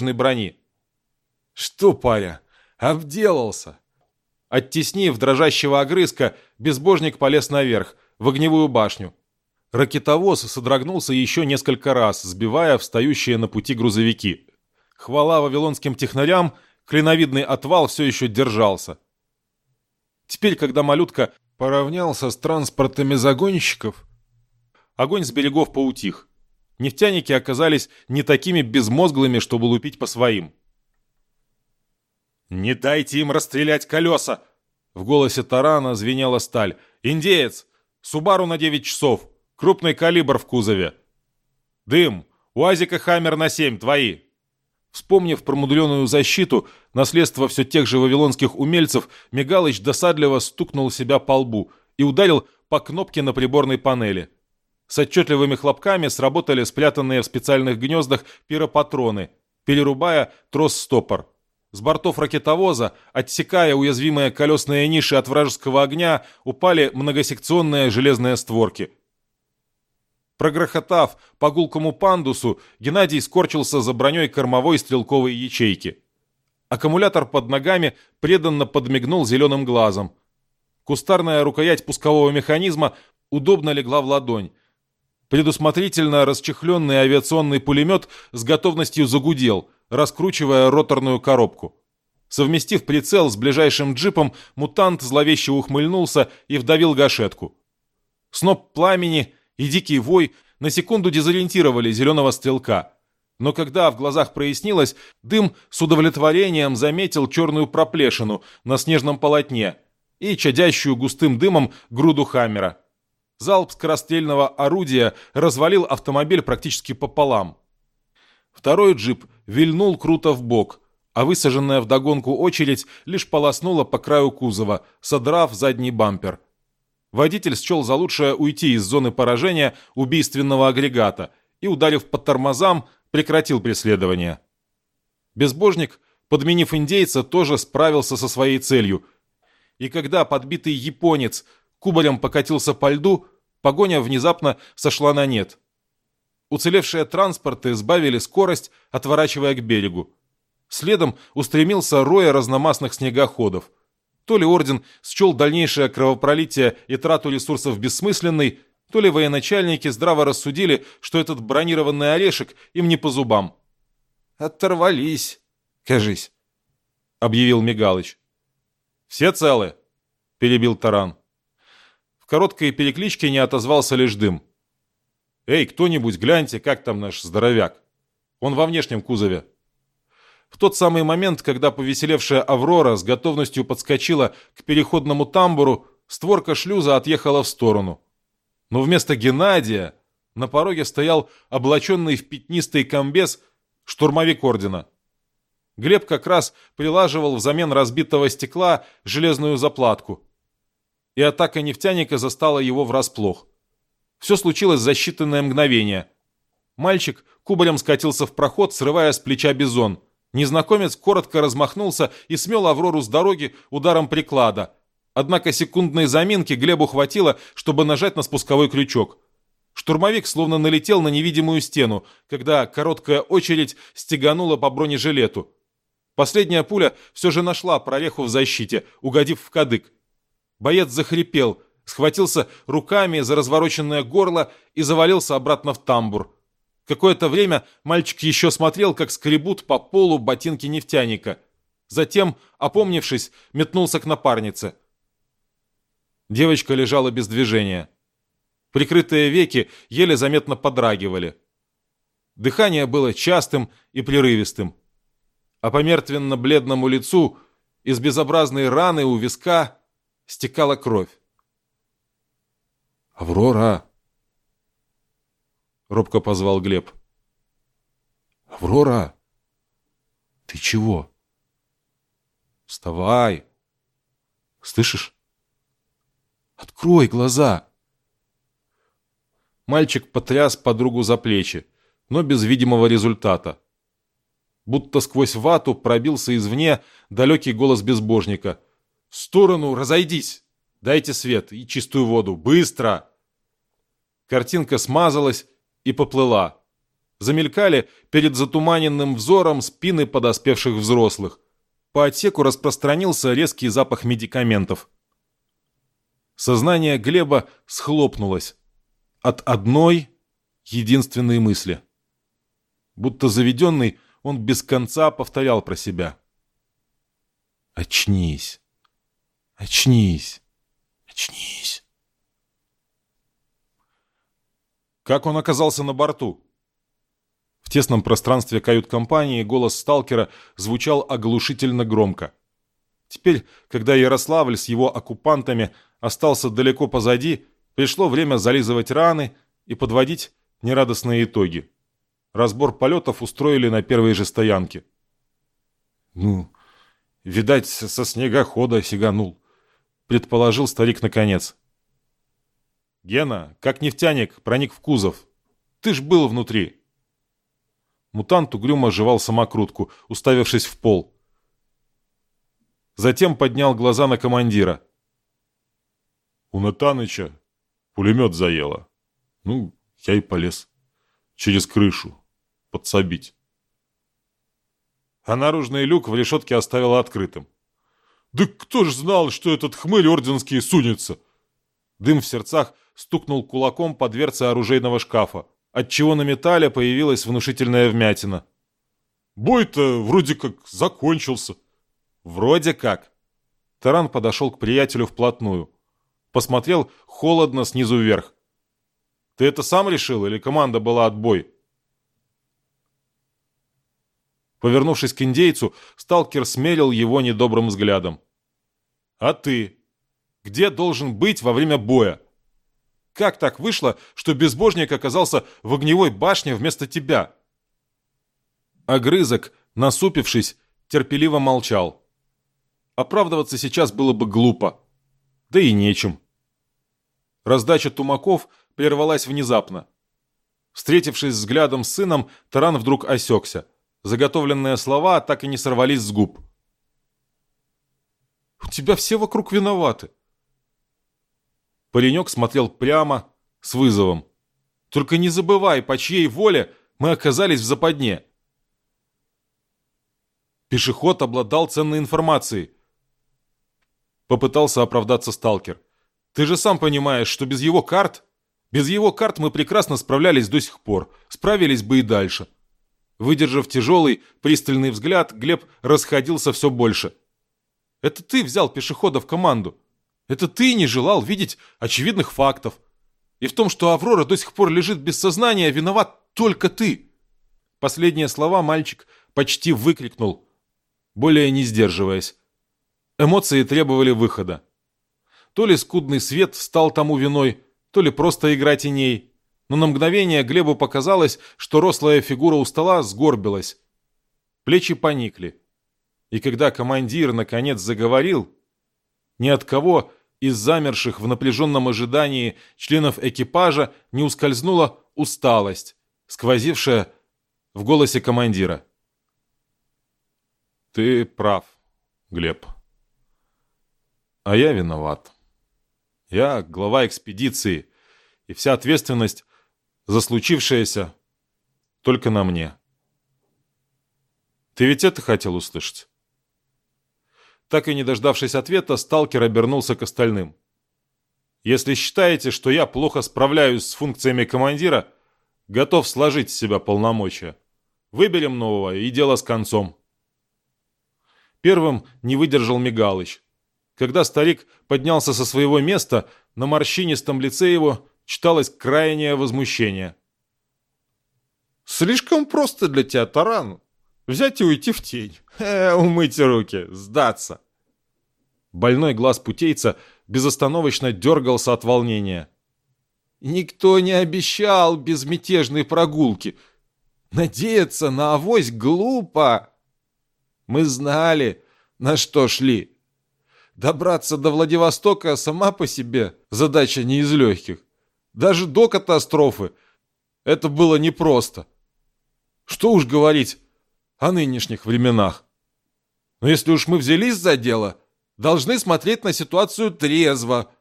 брони. «Что, паря, обделался?» Оттеснив дрожащего огрызка, безбожник полез наверх, в огневую башню. Ракетовоз содрогнулся еще несколько раз, сбивая встающие на пути грузовики. Хвала вавилонским технарям, клиновидный отвал все еще держался. Теперь, когда малютка поравнялся с транспортами загонщиков, огонь с берегов поутих. Нефтяники оказались не такими безмозглыми, чтобы лупить по своим. «Не дайте им расстрелять колеса!» В голосе Тарана звенела сталь. «Индеец! Субару на 9 часов! Крупный калибр в кузове!» «Дым! УАЗика Хаммер на 7, твои!» Вспомнив промудленную защиту, наследство все тех же вавилонских умельцев, Мигалыч досадливо стукнул себя по лбу и ударил по кнопке на приборной панели. С отчетливыми хлопками сработали спрятанные в специальных гнездах пиропатроны, перерубая трос-стопор. С бортов ракетовоза, отсекая уязвимые колесные ниши от вражеского огня, упали многосекционные железные створки. Прогрохотав по гулкому пандусу, Геннадий скорчился за броней кормовой стрелковой ячейки. Аккумулятор под ногами преданно подмигнул зеленым глазом. Кустарная рукоять пускового механизма удобно легла в ладонь. Предусмотрительно расчехленный авиационный пулемет с готовностью загудел – раскручивая роторную коробку. Совместив прицел с ближайшим джипом, мутант зловеще ухмыльнулся и вдавил гашетку. Сноп пламени и дикий вой на секунду дезориентировали зеленого стрелка. Но когда в глазах прояснилось, дым с удовлетворением заметил черную проплешину на снежном полотне и чадящую густым дымом груду Хаммера. Залп скорострельного орудия развалил автомобиль практически пополам. Второй джип вильнул круто в бок, а высаженная вдогонку очередь лишь полоснула по краю кузова, содрав задний бампер. Водитель счел за лучшее уйти из зоны поражения убийственного агрегата и, ударив по тормозам, прекратил преследование. Безбожник, подменив индейца, тоже справился со своей целью. И когда подбитый японец кубарем покатился по льду, погоня внезапно сошла на нет. Уцелевшие транспорты сбавили скорость, отворачивая к берегу. Следом устремился роя разномастных снегоходов. То ли орден счел дальнейшее кровопролитие и трату ресурсов бессмысленной, то ли военачальники здраво рассудили, что этот бронированный орешек им не по зубам. «Оторвались, кажись», — объявил Мигалыч. «Все целы?» — перебил Таран. Короткой перекличке не отозвался лишь дым. «Эй, кто-нибудь, гляньте, как там наш здоровяк. Он во внешнем кузове». В тот самый момент, когда повеселевшая «Аврора» с готовностью подскочила к переходному тамбуру, створка шлюза отъехала в сторону. Но вместо Геннадия на пороге стоял облаченный в пятнистый комбез штурмовик ордена. Глеб как раз прилаживал взамен разбитого стекла железную заплатку. И атака нефтяника застала его врасплох. Все случилось за считанное мгновение. Мальчик кубарем скатился в проход, срывая с плеча бизон. Незнакомец коротко размахнулся и смел Аврору с дороги ударом приклада. Однако секундной заминки Глебу хватило, чтобы нажать на спусковой крючок. Штурмовик словно налетел на невидимую стену, когда короткая очередь стеганула по бронежилету. Последняя пуля все же нашла прореху в защите, угодив в кадык. Боец захрипел – схватился руками за развороченное горло и завалился обратно в тамбур. Какое-то время мальчик еще смотрел, как скребут по полу ботинки нефтяника. Затем, опомнившись, метнулся к напарнице. Девочка лежала без движения. Прикрытые веки еле заметно подрагивали. Дыхание было частым и прерывистым. А по мертвенно-бледному лицу из безобразной раны у виска стекала кровь. «Аврора!» Робко позвал Глеб. «Аврора! Ты чего?» «Вставай! Слышишь? Открой глаза!» Мальчик потряс подругу за плечи, но без видимого результата. Будто сквозь вату пробился извне далекий голос безбожника. «В сторону, разойдись! Дайте свет и чистую воду! Быстро!» Картинка смазалась и поплыла. Замелькали перед затуманенным взором спины подоспевших взрослых. По отсеку распространился резкий запах медикаментов. Сознание Глеба схлопнулось от одной единственной мысли. Будто заведенный, он без конца повторял про себя. «Очнись! Очнись! Очнись!» Как он оказался на борту? В тесном пространстве кают-компании голос сталкера звучал оглушительно громко. Теперь, когда Ярославль с его оккупантами остался далеко позади, пришло время зализывать раны и подводить нерадостные итоги. Разбор полетов устроили на первой же стоянке. «Ну, видать, со снегохода сиганул», — предположил старик наконец. «Гена, как нефтяник, проник в кузов. Ты ж был внутри». Мутант угрюмо жевал самокрутку, уставившись в пол. Затем поднял глаза на командира. «У Натаныча пулемет заело. Ну, я и полез. Через крышу. Подсобить». А наружный люк в решетке оставил открытым. «Да кто ж знал, что этот хмыль орденский сунется?» Дым в сердцах стукнул кулаком по дверце оружейного шкафа отчего на металле появилась внушительная вмятина. «Бой-то вроде как закончился». «Вроде как». Таран подошел к приятелю вплотную. Посмотрел холодно снизу вверх. «Ты это сам решил или команда была отбой?» Повернувшись к индейцу, сталкер смерил его недобрым взглядом. «А ты? Где должен быть во время боя?» Как так вышло, что безбожник оказался в огневой башне вместо тебя?» Огрызок, насупившись, терпеливо молчал. Оправдываться сейчас было бы глупо. Да и нечем. Раздача тумаков прервалась внезапно. Встретившись взглядом с сыном, Таран вдруг осекся. Заготовленные слова так и не сорвались с губ. «У тебя все вокруг виноваты», Паренек смотрел прямо, с вызовом. «Только не забывай, по чьей воле мы оказались в западне». Пешеход обладал ценной информацией. Попытался оправдаться сталкер. «Ты же сам понимаешь, что без его карт...» Без его карт мы прекрасно справлялись до сих пор, справились бы и дальше. Выдержав тяжелый, пристальный взгляд, Глеб расходился все больше. «Это ты взял пешехода в команду. Это ты не желал видеть очевидных фактов. И в том, что Аврора до сих пор лежит без сознания, виноват только ты. Последние слова мальчик почти выкрикнул, более не сдерживаясь. Эмоции требовали выхода. То ли скудный свет стал тому виной, то ли просто игра теней. Но на мгновение Глебу показалось, что рослая фигура у стола сгорбилась. Плечи поникли. И когда командир наконец заговорил, ни от кого из замерших в напряженном ожидании членов экипажа не ускользнула усталость, сквозившая в голосе командира. «Ты прав, Глеб. А я виноват. Я глава экспедиции, и вся ответственность за случившееся только на мне. Ты ведь это хотел услышать?» Так и не дождавшись ответа, сталкер обернулся к остальным. «Если считаете, что я плохо справляюсь с функциями командира, готов сложить с себя полномочия. Выберем нового, и дело с концом». Первым не выдержал Мигалыч. Когда старик поднялся со своего места, на морщинистом лице его читалось крайнее возмущение. «Слишком просто для тебя, Таран. Взять и уйти в тень. Э, умыть руки, сдаться. Больной глаз путейца безостановочно дергался от волнения. Никто не обещал безмятежной прогулки. Надеяться на авось глупо. Мы знали, на что шли. Добраться до Владивостока сама по себе задача не из легких. Даже до катастрофы это было непросто. Что уж говорить о нынешних временах. Но если уж мы взялись за дело, должны смотреть на ситуацию трезво.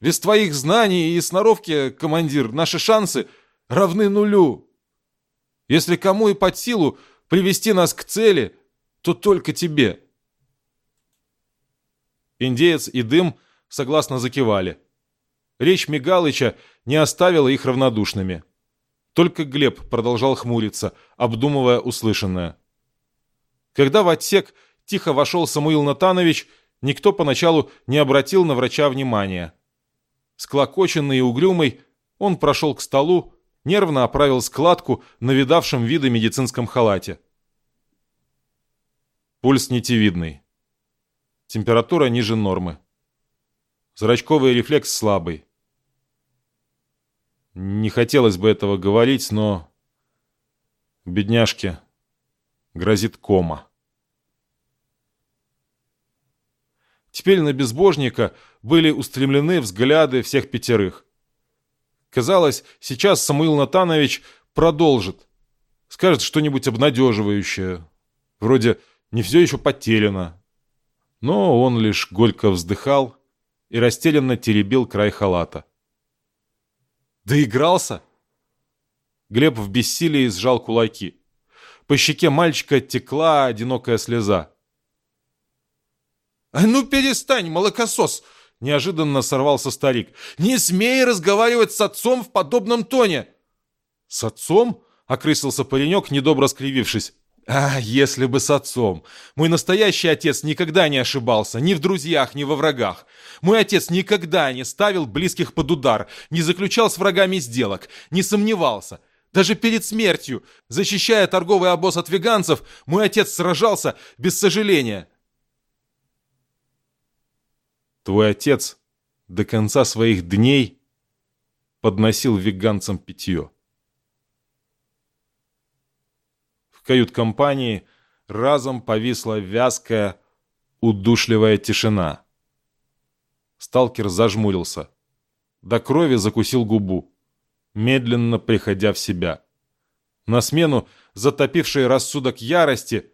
Без твоих знаний и сноровки, командир, наши шансы равны нулю. Если кому и под силу привести нас к цели, то только тебе». Индеец и дым согласно закивали. Речь Мигалыча не оставила их равнодушными. Только Глеб продолжал хмуриться, обдумывая услышанное. Когда в отсек тихо вошел Самуил Натанович, никто поначалу не обратил на врача внимания. Склокоченный и угрюмый, он прошел к столу, нервно оправил складку на видавшем виды медицинском халате. Пульс нитевидный. Температура ниже нормы. Зрачковый рефлекс слабый. Не хотелось бы этого говорить, но... Бедняжке грозит кома. Теперь на безбожника были устремлены взгляды всех пятерых. Казалось, сейчас Самуил Натанович продолжит. Скажет что-нибудь обнадеживающее. Вроде «не все еще потеряно». Но он лишь горько вздыхал и растерянно теребил край халата. Доигрался? Глеб в бессилии сжал кулаки. По щеке мальчика текла одинокая слеза. «А ну перестань, молокосос!» Неожиданно сорвался старик. «Не смей разговаривать с отцом в подобном тоне!» «С отцом?» — окрысился паренек, недобро скривившись. «А, если бы с отцом! Мой настоящий отец никогда не ошибался, ни в друзьях, ни во врагах. Мой отец никогда не ставил близких под удар, не заключал с врагами сделок, не сомневался. Даже перед смертью, защищая торговый обоз от веганцев, мой отец сражался без сожаления. Твой отец до конца своих дней подносил веганцам питье. В кают-компании разом повисла вязкая, удушливая тишина. Сталкер зажмурился. До крови закусил губу, медленно приходя в себя. На смену затопившей рассудок ярости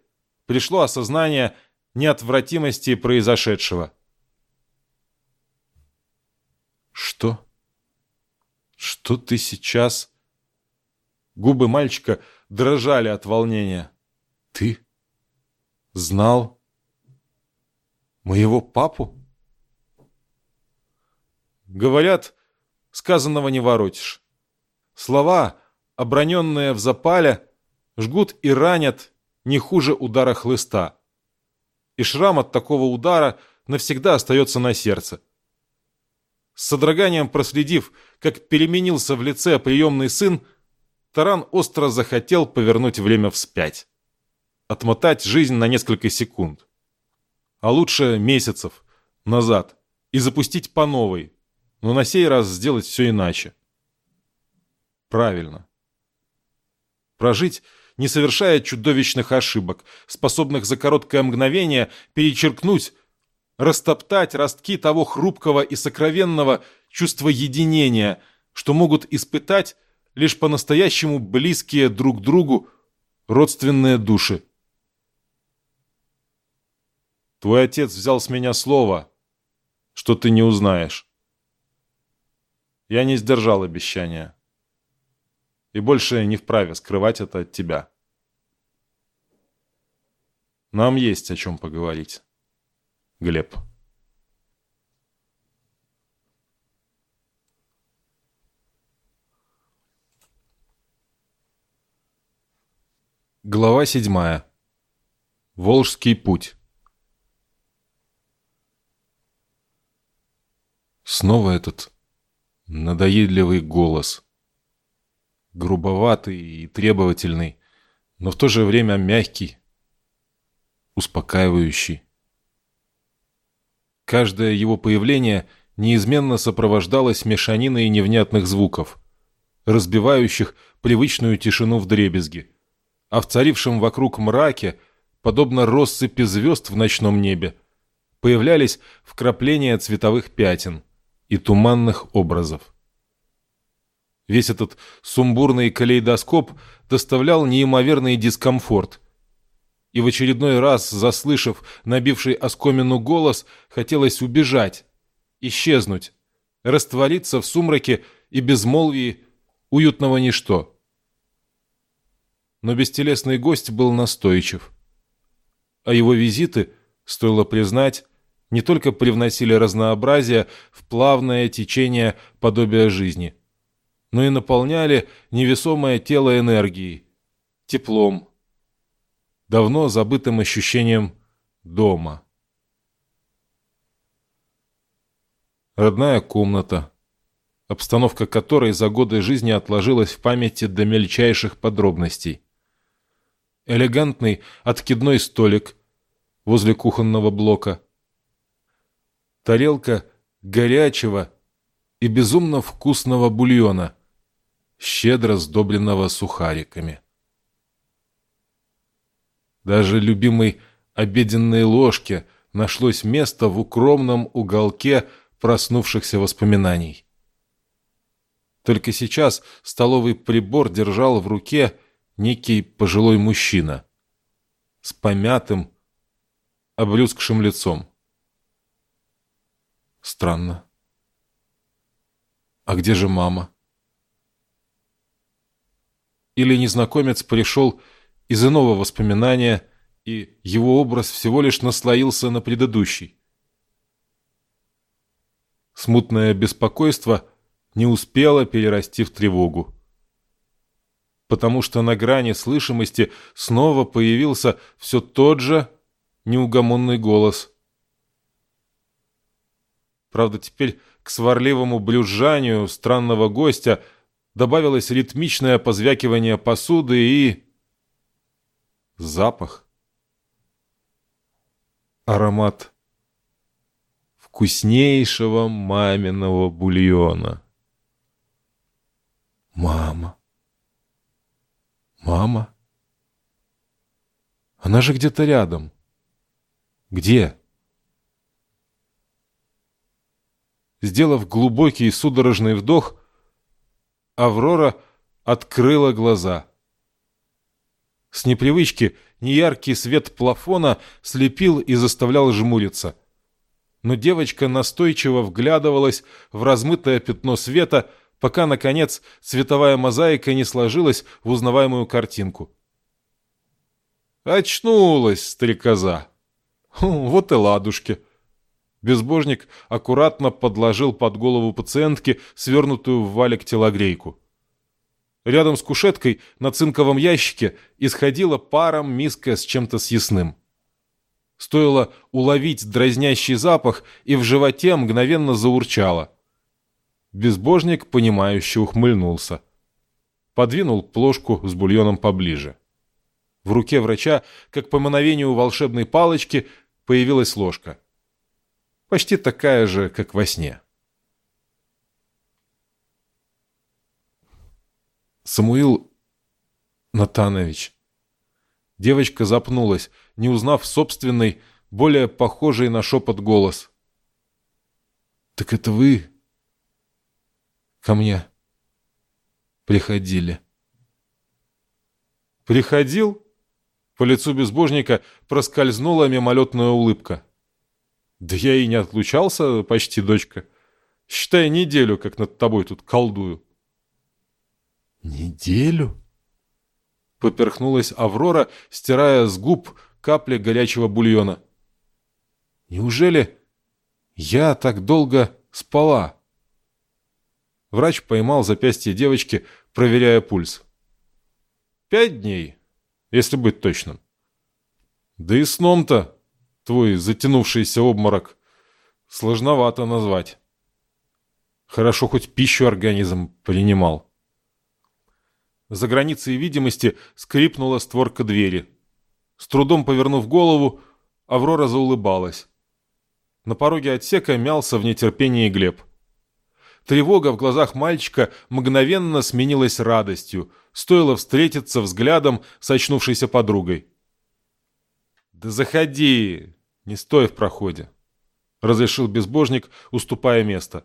пришло осознание неотвратимости произошедшего. «Что? Что ты сейчас?» Губы мальчика дрожали от волнения. «Ты знал моего папу?» Говорят, сказанного не воротишь. Слова, оброненные в запале, жгут и ранят не хуже удара хлыста. И шрам от такого удара навсегда остается на сердце. С содроганием проследив, как переменился в лице приемный сын, Таран остро захотел повернуть время вспять. Отмотать жизнь на несколько секунд. А лучше месяцев назад и запустить по новой, но на сей раз сделать все иначе. Правильно. Прожить, не совершая чудовищных ошибок, способных за короткое мгновение перечеркнуть растоптать ростки того хрупкого и сокровенного чувства единения, что могут испытать лишь по-настоящему близкие друг другу родственные души. Твой отец взял с меня слово, что ты не узнаешь. Я не сдержал обещания. И больше не вправе скрывать это от тебя. Нам есть о чем поговорить. Глеб. Глава седьмая. Волжский путь. Снова этот надоедливый голос. Грубоватый и требовательный, но в то же время мягкий, успокаивающий. Каждое его появление неизменно сопровождалось мешаниной невнятных звуков, разбивающих привычную тишину в дребезги, а в царившем вокруг мраке, подобно россыпи звезд в ночном небе, появлялись вкрапления цветовых пятен и туманных образов. Весь этот сумбурный калейдоскоп доставлял неимоверный дискомфорт, и в очередной раз, заслышав набивший оскомину голос, хотелось убежать, исчезнуть, раствориться в сумраке и безмолвии уютного ничто. Но бестелесный гость был настойчив. А его визиты, стоило признать, не только привносили разнообразие в плавное течение подобия жизни, но и наполняли невесомое тело энергией, теплом, давно забытым ощущением дома. Родная комната, обстановка которой за годы жизни отложилась в памяти до мельчайших подробностей. Элегантный откидной столик возле кухонного блока. Тарелка горячего и безумно вкусного бульона, щедро сдобренного сухариками. Даже любимой обеденной ложке нашлось место в укромном уголке проснувшихся воспоминаний. Только сейчас столовый прибор держал в руке некий пожилой мужчина с помятым, обрюзгшим лицом. Странно. А где же мама? Или незнакомец пришел из иного воспоминания, и его образ всего лишь наслоился на предыдущий? Смутное беспокойство не успело перерасти в тревогу. Потому что на грани слышимости снова появился все тот же неугомонный голос. Правда, теперь к сварливому блюжанию странного гостя добавилось ритмичное позвякивание посуды и... запах. Аромат вкуснейшего маминого бульона. Мама. Мама? Она же где-то рядом. Где? Сделав глубокий и судорожный вдох, Аврора открыла глаза. С непривычки неяркий свет плафона слепил и заставлял жмуриться но девочка настойчиво вглядывалась в размытое пятно света, пока, наконец, цветовая мозаика не сложилась в узнаваемую картинку. «Очнулась, стрекоза!» хм, «Вот и ладушки!» Безбожник аккуратно подложил под голову пациентки свернутую в валик телогрейку. Рядом с кушеткой на цинковом ящике исходила паром миска с чем-то съестным. Стоило уловить дразнящий запах, и в животе мгновенно заурчало. Безбожник, понимающе ухмыльнулся. Подвинул плошку с бульоном поближе. В руке врача, как по мановению волшебной палочки, появилась ложка. Почти такая же, как во сне. Самуил Натанович. Девочка запнулась, не узнав собственный, более похожий на шепот голос. «Так это вы ко мне приходили?» «Приходил?» По лицу безбожника проскользнула мимолетная улыбка. «Да я и не отлучался почти, дочка. Считай неделю, как над тобой тут колдую». «Неделю?» Поперхнулась Аврора, стирая с губ капли горячего бульона. «Неужели я так долго спала?» Врач поймал запястье девочки, проверяя пульс. «Пять дней, если быть точным. Да и сном-то твой затянувшийся обморок сложновато назвать. Хорошо хоть пищу организм принимал». За границей видимости скрипнула створка двери. С трудом повернув голову, Аврора заулыбалась. На пороге отсека мялся в нетерпении Глеб. Тревога в глазах мальчика мгновенно сменилась радостью, стоило встретиться взглядом с очнувшейся подругой. «Да заходи, не стой в проходе», — разрешил безбожник, уступая место.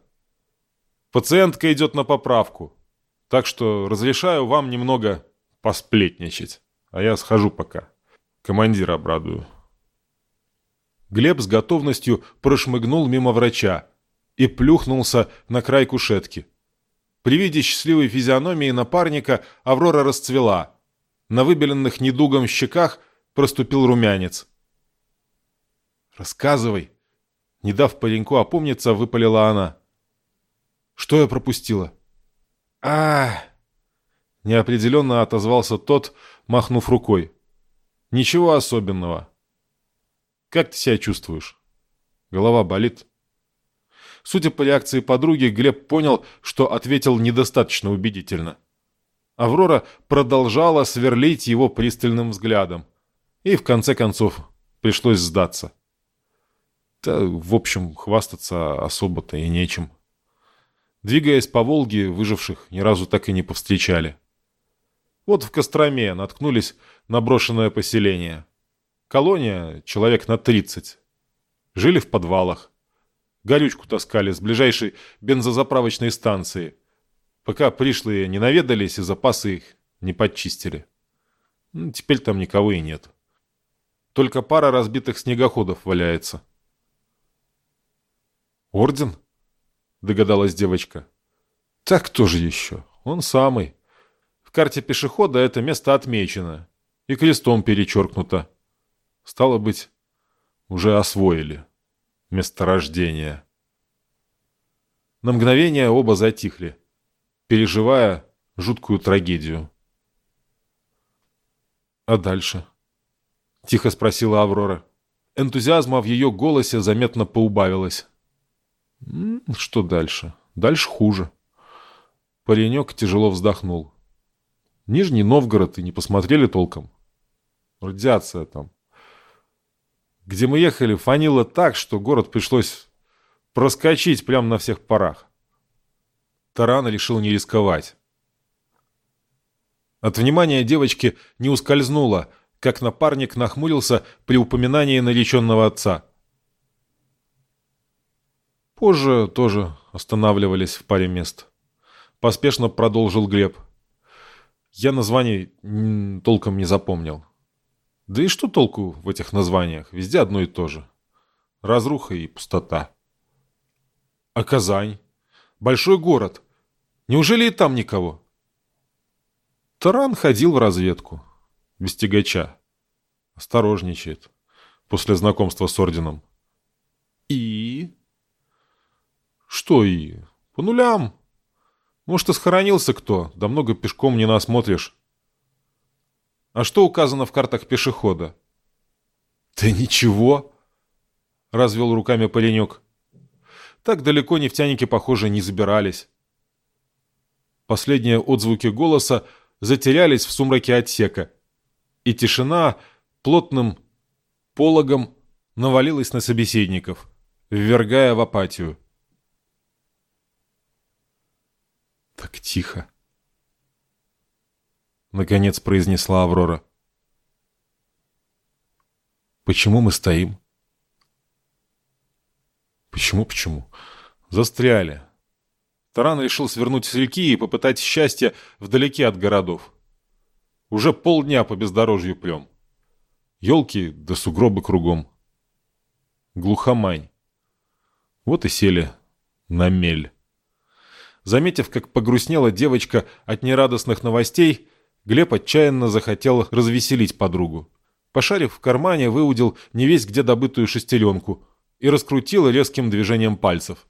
«Пациентка идет на поправку, так что разрешаю вам немного посплетничать, а я схожу пока». Командира обрадую. Глеб с готовностью прошмыгнул мимо врача и плюхнулся на край кушетки. При виде счастливой физиономии напарника Аврора расцвела. На выбеленных недугом щеках проступил румянец. «Рассказывай!» Не дав пареньку опомниться, выпалила она. «Что я пропустила?» а Неопределенно отозвался тот, махнув рукой. «Ничего особенного. Как ты себя чувствуешь? Голова болит?» Судя по реакции подруги, Глеб понял, что ответил недостаточно убедительно. Аврора продолжала сверлить его пристальным взглядом. И в конце концов пришлось сдаться. Да, в общем, хвастаться особо-то и нечем. Двигаясь по Волге, выживших ни разу так и не повстречали. Вот в Костроме наткнулись на брошенное поселение. Колония, человек на 30. Жили в подвалах. Горючку таскали с ближайшей бензозаправочной станции, пока пришлые не наведались и запасы их не подчистили. Ну, теперь там никого и нет. Только пара разбитых снегоходов валяется. «Орден?» — догадалась девочка. «Так кто же еще? Он самый. В карте пешехода это место отмечено и крестом перечеркнуто. Стало быть, уже освоили месторождение». На мгновение оба затихли, переживая жуткую трагедию. «А дальше?» — тихо спросила Аврора. Энтузиазма в ее голосе заметно поубавилось. Что дальше? Дальше хуже. Паренек тяжело вздохнул. Нижний Новгород и не посмотрели толком. Радиация там. Где мы ехали, фанило так, что город пришлось проскочить прямо на всех парах. Таран решил не рисковать. От внимания девочки не ускользнуло, как напарник нахмурился при упоминании нареченного отца. Позже тоже останавливались в паре мест. Поспешно продолжил Глеб. Я названий толком не запомнил. Да и что толку в этих названиях? Везде одно и то же. Разруха и пустота. А Казань? Большой город. Неужели и там никого? Таран ходил в разведку. Без тягача. Осторожничает. После знакомства с орденом. И... Что и? По нулям. Может, и схоронился кто, да много пешком не насмотришь. А что указано в картах пешехода? Да ничего, развел руками паренек. Так далеко нефтяники, похоже, не забирались. Последние отзвуки голоса затерялись в сумраке отсека, и тишина плотным пологом навалилась на собеседников, ввергая в апатию. Так тихо. Наконец произнесла Аврора. Почему мы стоим? Почему, почему? Застряли. Таран решил свернуть с реки и попытать счастье вдалеке от городов. Уже полдня по бездорожью плем. Елки да сугробы кругом. Глухомань. Вот и сели на мель. Заметив, как погрустнела девочка от нерадостных новостей, Глеб отчаянно захотел развеселить подругу. Пошарив в кармане, выудил невесть где добытую шестеренку и раскрутил резким движением пальцев.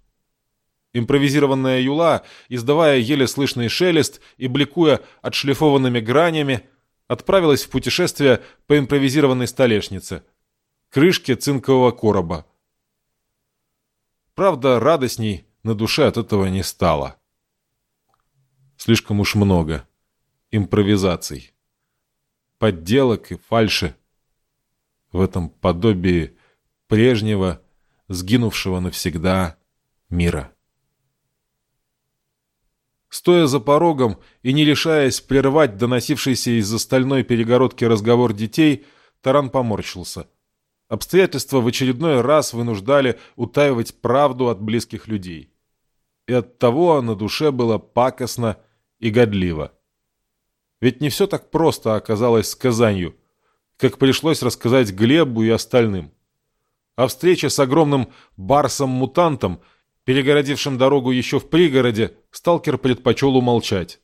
Импровизированная юла, издавая еле слышный шелест и бликуя отшлифованными гранями, отправилась в путешествие по импровизированной столешнице, крышке цинкового короба. Правда, радостней на душе от этого не стало. Слишком уж много. Импровизаций. Подделок и фальши. В этом подобии прежнего, сгинувшего навсегда мира. Стоя за порогом и не решаясь прервать доносившийся из-за стальной перегородки разговор детей, Таран поморщился. Обстоятельства в очередной раз вынуждали утаивать правду от близких людей. И оттого на душе было пакостно и годливо. Ведь не все так просто оказалось с Казанью, как пришлось рассказать Глебу и остальным. А встреча с огромным барсом-мутантом, перегородившим дорогу еще в пригороде, сталкер предпочел умолчать.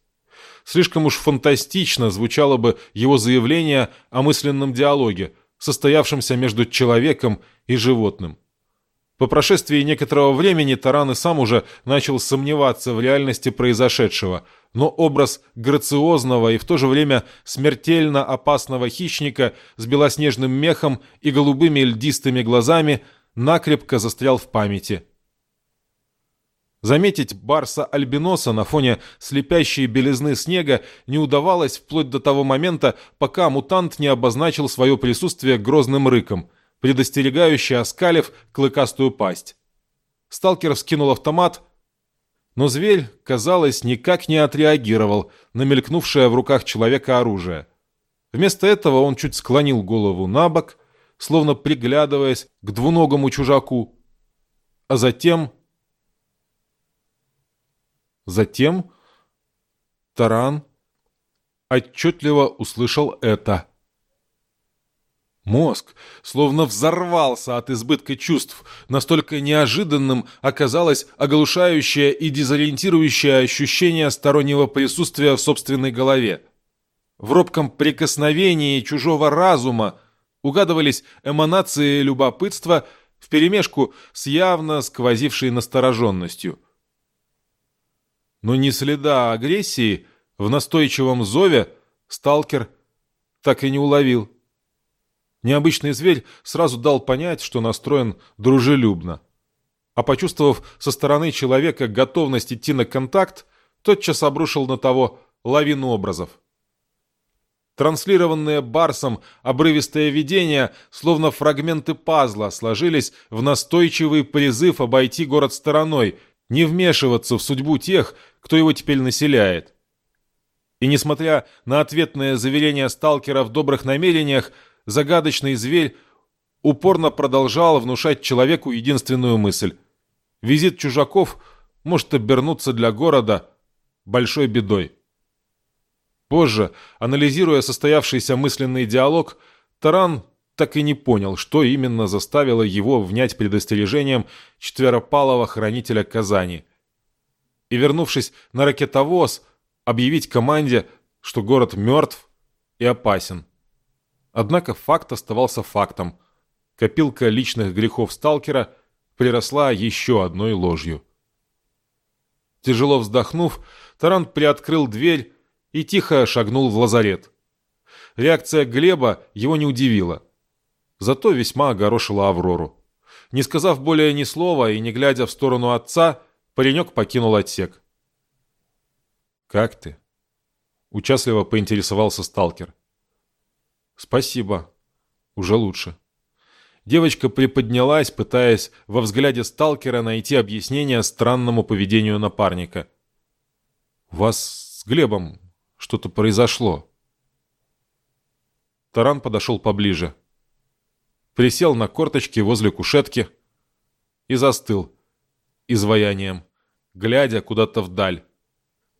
слишком уж фантастично звучало бы его заявление о мысленном диалоге, состоявшемся между человеком и животным. По прошествии некоторого времени Таран и сам уже начал сомневаться в реальности произошедшего, но образ грациозного и в то же время смертельно опасного хищника с белоснежным мехом и голубыми льдистыми глазами накрепко застрял в памяти. Заметить барса-альбиноса на фоне слепящей белизны снега не удавалось вплоть до того момента, пока мутант не обозначил свое присутствие грозным рыком – предостерегающе оскалив клыкастую пасть. Сталкер вскинул автомат, но зверь, казалось, никак не отреагировал на мелькнувшее в руках человека оружие. Вместо этого он чуть склонил голову на бок, словно приглядываясь к двуногому чужаку, а затем... Затем Таран отчетливо услышал это — Мозг словно взорвался от избытка чувств. Настолько неожиданным оказалось оглушающее и дезориентирующее ощущение стороннего присутствия в собственной голове. В робком прикосновении чужого разума угадывались эманации любопытства вперемешку с явно сквозившей настороженностью. Но ни следа агрессии в настойчивом зове сталкер так и не уловил. Необычный зверь сразу дал понять, что настроен дружелюбно. А почувствовав со стороны человека готовность идти на контакт, тотчас обрушил на того лавину образов. Транслированные Барсом обрывистые видения, словно фрагменты пазла, сложились в настойчивый призыв обойти город стороной, не вмешиваться в судьбу тех, кто его теперь населяет. И несмотря на ответное заверение сталкера в добрых намерениях, загадочный зверь упорно продолжал внушать человеку единственную мысль. Визит чужаков может обернуться для города большой бедой. Позже, анализируя состоявшийся мысленный диалог, Таран так и не понял, что именно заставило его внять предостережением четверопалого хранителя Казани. И, вернувшись на ракетовоз, объявить команде, что город мертв и опасен. Однако факт оставался фактом. Копилка личных грехов сталкера приросла еще одной ложью. Тяжело вздохнув, Таран приоткрыл дверь и тихо шагнул в лазарет. Реакция Глеба его не удивила. Зато весьма огорошила Аврору. Не сказав более ни слова и не глядя в сторону отца, паренек покинул отсек. «Как ты?» – участливо поинтересовался сталкер. «Спасибо. Уже лучше». Девочка приподнялась, пытаясь во взгляде сталкера найти объяснение странному поведению напарника. «У вас с Глебом что-то произошло». Таран подошел поближе. Присел на корточки возле кушетки и застыл изваянием, глядя куда-то вдаль.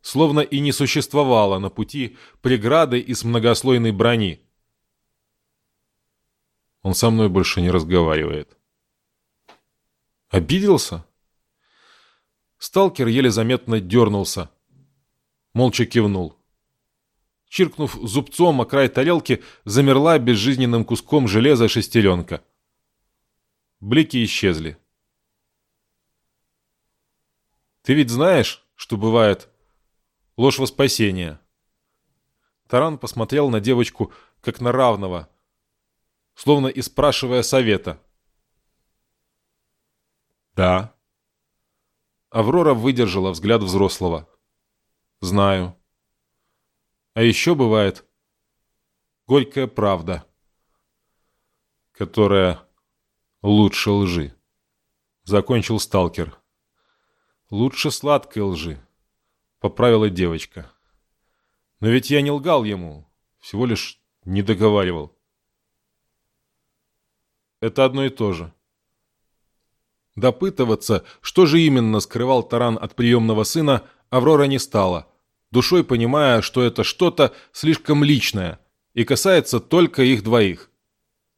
Словно и не существовало на пути преграды из многослойной брони. Он со мной больше не разговаривает. Обиделся? Сталкер еле заметно дернулся. Молча кивнул. Чиркнув зубцом о край тарелки, замерла безжизненным куском железа шестеренка. Блики исчезли. «Ты ведь знаешь, что бывает ложь во спасение?» Таран посмотрел на девочку, как на равного, словно и спрашивая совета. «Да». Аврора выдержала взгляд взрослого. «Знаю». А еще бывает горькая правда, которая лучше лжи. Закончил сталкер. Лучше сладкой лжи, поправила девочка. Но ведь я не лгал ему, всего лишь не договаривал это одно и то же. Допытываться, что же именно скрывал Таран от приемного сына, Аврора не стала, душой понимая, что это что-то слишком личное и касается только их двоих.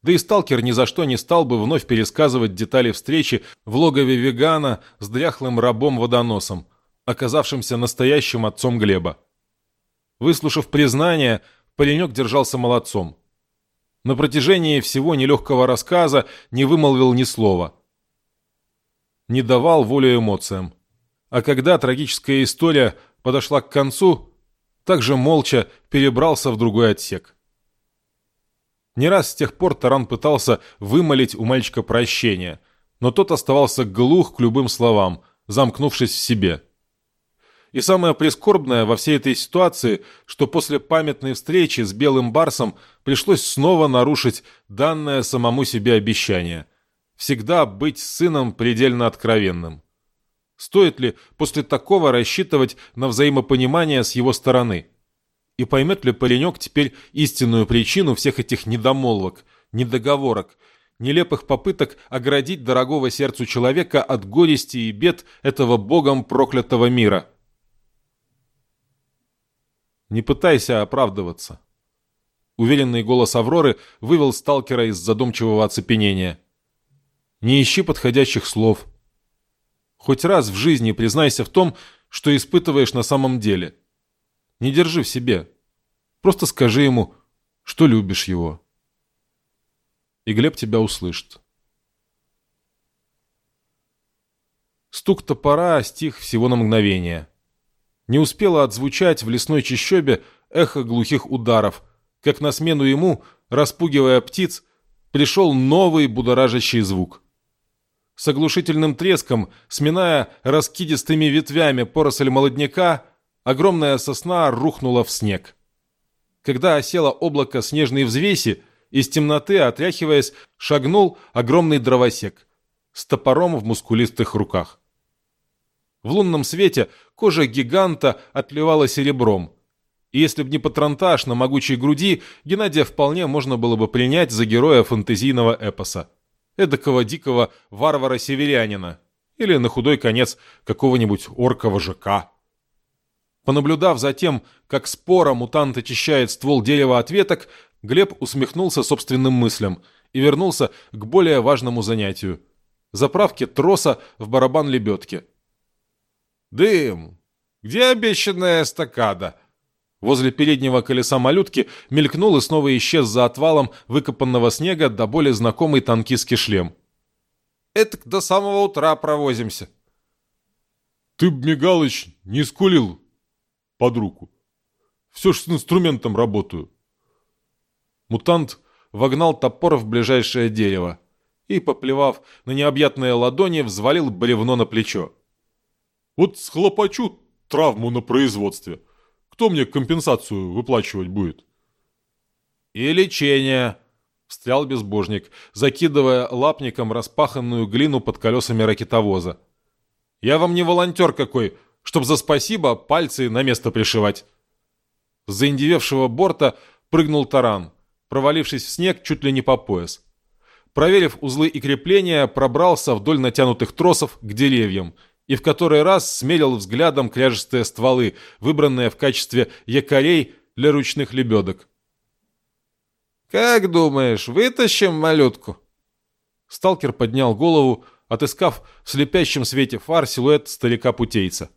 Да и сталкер ни за что не стал бы вновь пересказывать детали встречи в логове вегана с дряхлым рабом-водоносом, оказавшимся настоящим отцом Глеба. Выслушав признание, паренек держался молодцом. На протяжении всего нелегкого рассказа не вымолвил ни слова. Не давал волю эмоциям. А когда трагическая история подошла к концу, также молча перебрался в другой отсек. Не раз с тех пор Таран пытался вымолить у мальчика прощение, но тот оставался глух к любым словам, замкнувшись в себе. И самое прискорбное во всей этой ситуации, что после памятной встречи с Белым Барсом пришлось снова нарушить данное самому себе обещание. Всегда быть сыном предельно откровенным. Стоит ли после такого рассчитывать на взаимопонимание с его стороны? И поймет ли паренек теперь истинную причину всех этих недомолвок, недоговорок, нелепых попыток оградить дорогого сердцу человека от горести и бед этого богом проклятого мира – не пытайся оправдываться. Уверенный голос Авроры вывел сталкера из задумчивого оцепенения. Не ищи подходящих слов. Хоть раз в жизни признайся в том, что испытываешь на самом деле. Не держи в себе. Просто скажи ему, что любишь его. И Глеб тебя услышит. Стук топора стих всего на мгновение. Не успело отзвучать в лесной чащобе эхо глухих ударов, как на смену ему, распугивая птиц, пришел новый будоражащий звук. С оглушительным треском, сминая раскидистыми ветвями поросль молодняка, огромная сосна рухнула в снег. Когда осело облако снежной взвеси, из темноты, отряхиваясь, шагнул огромный дровосек с топором в мускулистых руках. В лунном свете кожа гиганта отливала серебром. И если б не патронтаж на могучей груди, Геннадия вполне можно было бы принять за героя фэнтезийного эпоса. Эдакого дикого варвара-северянина. Или на худой конец какого-нибудь орка-вожака. Понаблюдав за тем, как спора мутант очищает ствол дерева от веток, Глеб усмехнулся собственным мыслям и вернулся к более важному занятию – заправке троса в барабан лебедки – «Дым! Где обещанная эстакада?» Возле переднего колеса малютки мелькнул и снова исчез за отвалом выкопанного снега до более знакомый танкистский шлем. «Этак до самого утра провозимся». «Ты б, Мигалыч, не скулил под руку. Все ж с инструментом работаю». Мутант вогнал топор в ближайшее дерево и, поплевав на необъятные ладони, взвалил бревно на плечо. Вот схлопочу травму на производстве. Кто мне компенсацию выплачивать будет? И лечение, встрял безбожник, закидывая лапником распаханную глину под колесами ракетовоза. Я вам не волонтер какой, чтоб за спасибо пальцы на место пришивать. С заиндевевшего борта прыгнул таран, провалившись в снег чуть ли не по пояс. Проверив узлы и крепления, пробрался вдоль натянутых тросов к деревьям и в который раз смерил взглядом кряжестые стволы, выбранные в качестве якорей для ручных лебедок. «Как думаешь, вытащим малютку?» Сталкер поднял голову, отыскав в слепящем свете фар силуэт старика-путейца.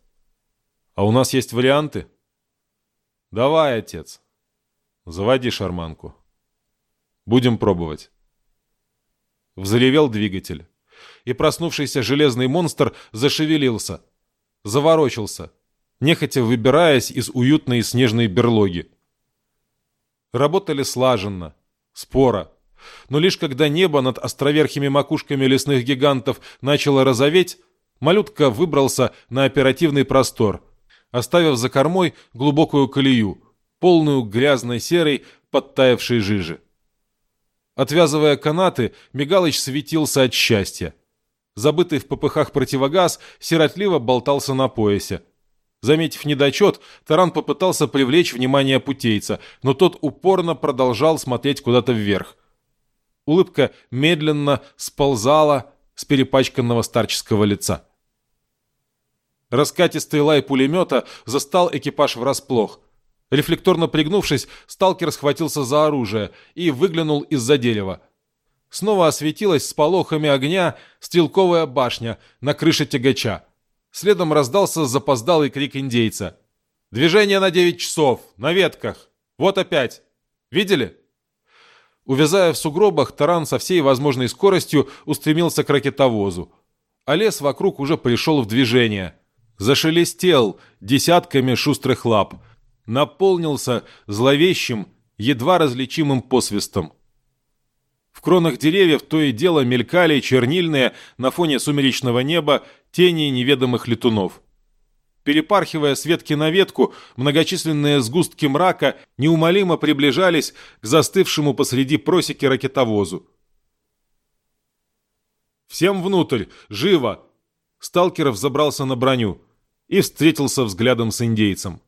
«А у нас есть варианты?» «Давай, отец. Заводи шарманку. Будем пробовать». Взревел двигатель и проснувшийся железный монстр зашевелился, заворочился, нехотя выбираясь из уютной снежной берлоги. Работали слаженно, споро, но лишь когда небо над островерхими макушками лесных гигантов начало розоветь, малютка выбрался на оперативный простор, оставив за кормой глубокую колею, полную грязной серой подтаявшей жижи. Отвязывая канаты, Мигалыч светился от счастья забытый в попыхах противогаз, сиротливо болтался на поясе. Заметив недочет, Таран попытался привлечь внимание путейца, но тот упорно продолжал смотреть куда-то вверх. Улыбка медленно сползала с перепачканного старческого лица. Раскатистый лай пулемета застал экипаж врасплох. Рефлекторно пригнувшись, сталкер схватился за оружие и выглянул из-за дерева. Снова осветилась с полохами огня стрелковая башня на крыше тягача. Следом раздался запоздалый крик индейца. Движение на 9 часов, на ветках. Вот опять. Видели? Увязая в сугробах, таран со всей возможной скоростью устремился к ракетовозу. А лес вокруг уже пришел в движение. Зашелестел десятками шустрых лап. Наполнился зловещим, едва различимым посвистом. В кронах деревьев то и дело мелькали чернильные на фоне сумеречного неба тени неведомых летунов. Перепархивая с ветки на ветку, многочисленные сгустки мрака неумолимо приближались к застывшему посреди просеки ракетовозу. «Всем внутрь! Живо!» Сталкеров забрался на броню и встретился взглядом с индейцем.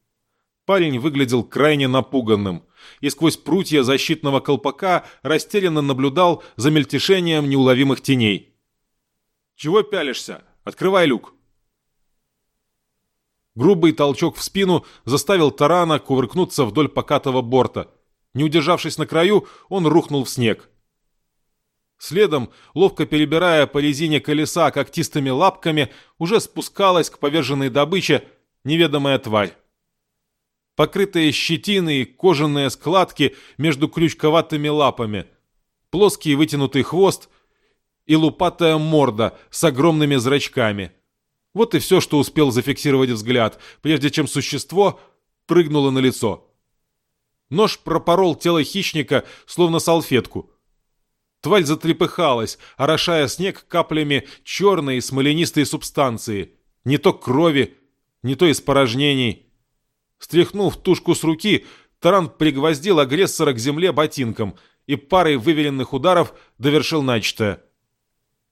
Парень выглядел крайне напуганным и сквозь прутья защитного колпака растерянно наблюдал за мельтешением неуловимых теней. «Чего пялишься? Открывай люк!» Грубый толчок в спину заставил тарана кувыркнуться вдоль покатого борта. Не удержавшись на краю, он рухнул в снег. Следом, ловко перебирая по резине колеса когтистыми лапками, уже спускалась к поверженной добыче неведомая тварь. Покрытые щетиной кожаные складки между крючковатыми лапами, плоский вытянутый хвост и лупатая морда с огромными зрачками – вот и все, что успел зафиксировать взгляд, прежде чем существо прыгнуло на лицо. Нож пропорол тело хищника, словно салфетку. Тварь затрепыхалась, орошая снег каплями черной смоленистой субстанции. Не то крови, не то испорожнений. Стряхнув тушку с руки, Таран пригвоздил агрессора к земле ботинком и парой выверенных ударов довершил начатое.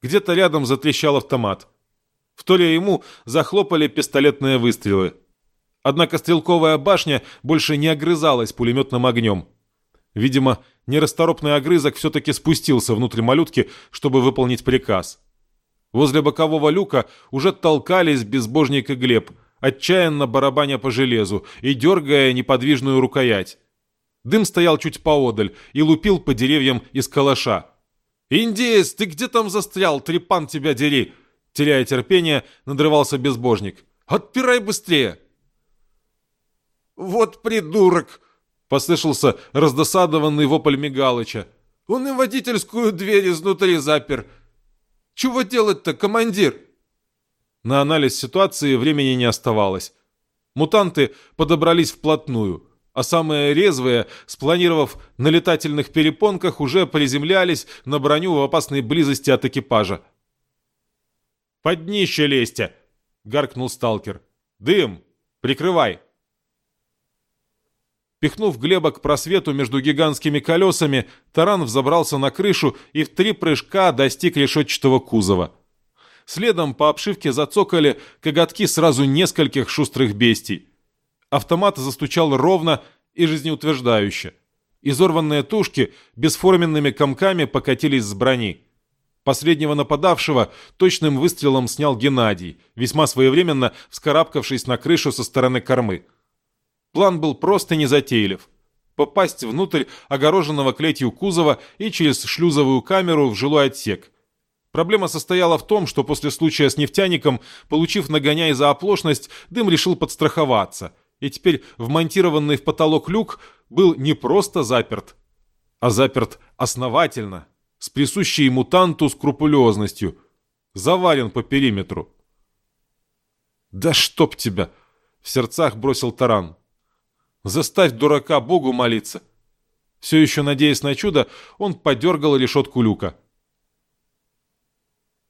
Где-то рядом затрещал автомат. В толе ему захлопали пистолетные выстрелы. Однако стрелковая башня больше не огрызалась пулеметным огнем. Видимо, нерасторопный огрызок все-таки спустился внутрь малютки, чтобы выполнить приказ. Возле бокового люка уже толкались безбожник и Глеб, отчаянно барабаня по железу и дергая неподвижную рукоять. Дым стоял чуть поодаль и лупил по деревьям из калаша. «Индеец, ты где там застрял? Трепан тебя дери!» Теряя терпение, надрывался безбожник. «Отпирай быстрее!» «Вот придурок!» — послышался раздосадованный вопль Мигалыча. «Он и водительскую дверь изнутри запер! Чего делать-то, командир?» На анализ ситуации времени не оставалось. Мутанты подобрались вплотную, а самые резвые, спланировав на летательных перепонках, уже приземлялись на броню в опасной близости от экипажа. «Под днище лезьте!» — гаркнул сталкер. «Дым! Прикрывай!» Пихнув Глеба к просвету между гигантскими колесами, таран взобрался на крышу и в три прыжка достиг решетчатого кузова. Следом по обшивке зацокали коготки сразу нескольких шустрых бестий. Автомат застучал ровно и жизнеутверждающе. Изорванные тушки бесформенными комками покатились с брони. Последнего нападавшего точным выстрелом снял Геннадий, весьма своевременно вскарабкавшись на крышу со стороны кормы. План был просто незатейлив. Попасть внутрь огороженного клетью кузова и через шлюзовую камеру в жилой отсек. Проблема состояла в том, что после случая с нефтяником, получив нагоняй за оплошность, дым решил подстраховаться. И теперь вмонтированный в потолок люк был не просто заперт, а заперт основательно с присущей мутанту скрупулезностью. Завален по периметру. «Да чтоб тебя!» — в сердцах бросил таран. «Заставь дурака Богу молиться!» Все еще надеясь на чудо, он подергал решетку люка.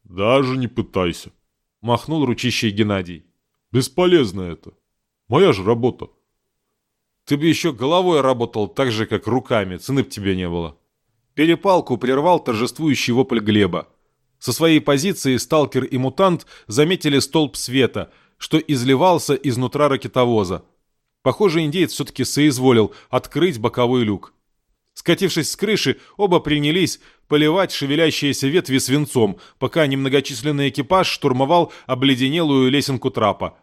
«Даже не пытайся», — махнул ручищей Геннадий. «Бесполезно это. Моя же работа». «Ты бы еще головой работал так же, как руками, цены б тебе не было». Перепалку прервал торжествующий вопль Глеба. Со своей позиции сталкер и мутант заметили столб света, что изливался изнутра ракетовоза. Похоже, индеец все-таки соизволил открыть боковой люк. Скатившись с крыши, оба принялись поливать шевелящиеся ветви свинцом, пока немногочисленный экипаж штурмовал обледенелую лесенку трапа.